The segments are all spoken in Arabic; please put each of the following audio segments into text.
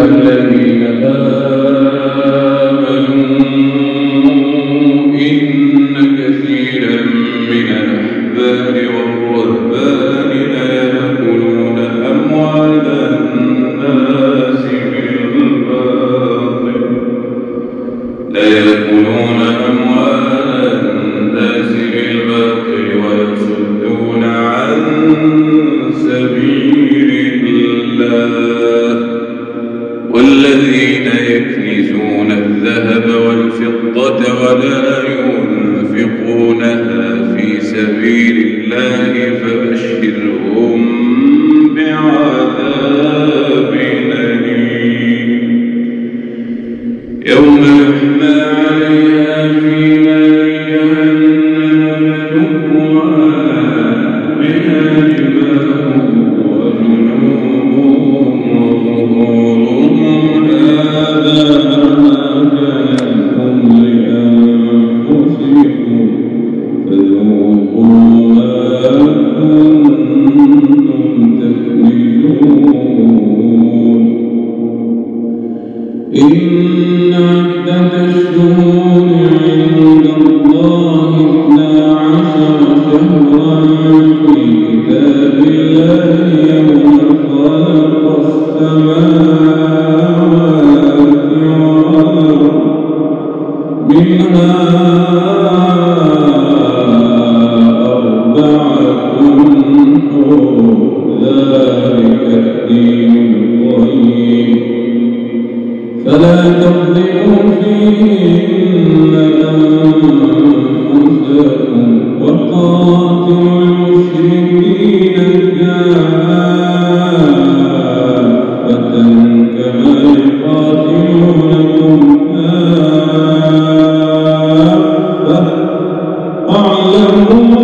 الذين آمنوا الذين يكنزون الذهب والفضة ولا ينفقونها في سبيل الله فبشرهم بعذاب أليم. يوم يحمى عليها في منها Senhor.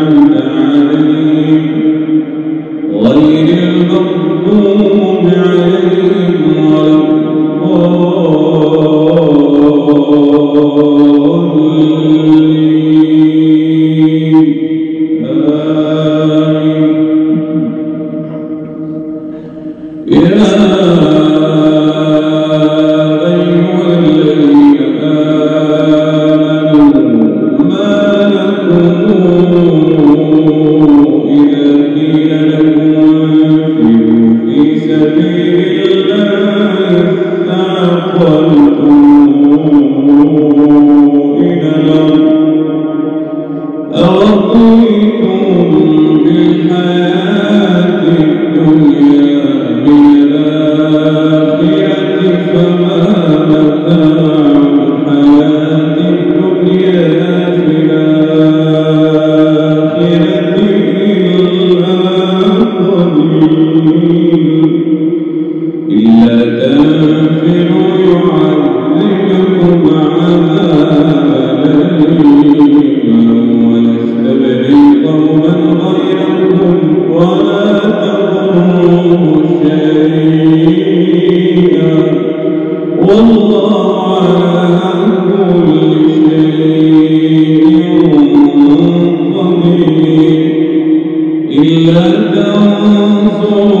فلتنظر